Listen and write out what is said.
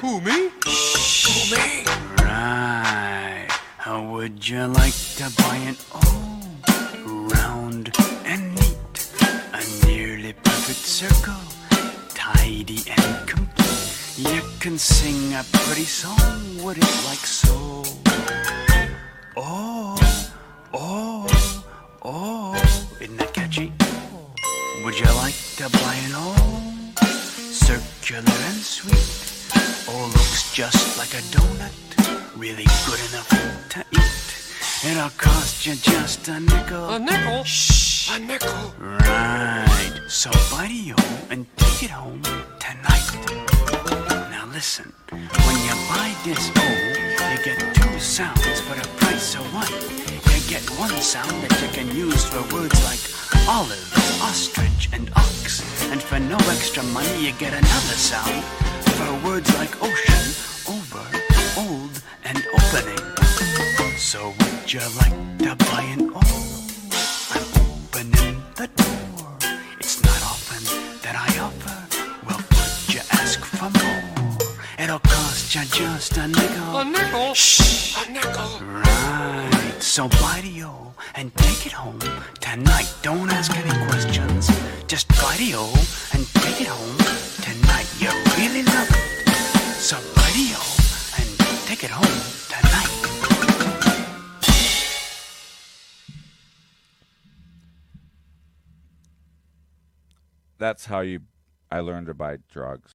Who, me? Who, me? Right. How would you like to buy an O? Round and neat. A nearly perfect circle. Tidy and complete. You can sing a pretty song would it like so. Oh, oh, oh. Isn't that catchy? Would you like to buy an O? Circular and sweet. Oh, looks just like a donut. Really good enough to eat. It'll cost you just a nickel. A nickel? Shh. A nickel? Right. So buy the O and take it home tonight. Now listen. When you buy this O, you get two sounds for the price of one. You get one sound that you can use for words like olive, ostrich, and ox. And for no extra money, you get another sound opening. So would you like to buy an O? I'm opening the door. It's not often that I offer. Well, would you ask for more? It'll cost you just a nickel. A nickel? Shh. A nickel? Right. So buy the O and take it home tonight. Don't ask any questions. Just buy the O and take it home tonight. You really love it. So buy the O and take it home That's how you. I learned to buy drugs.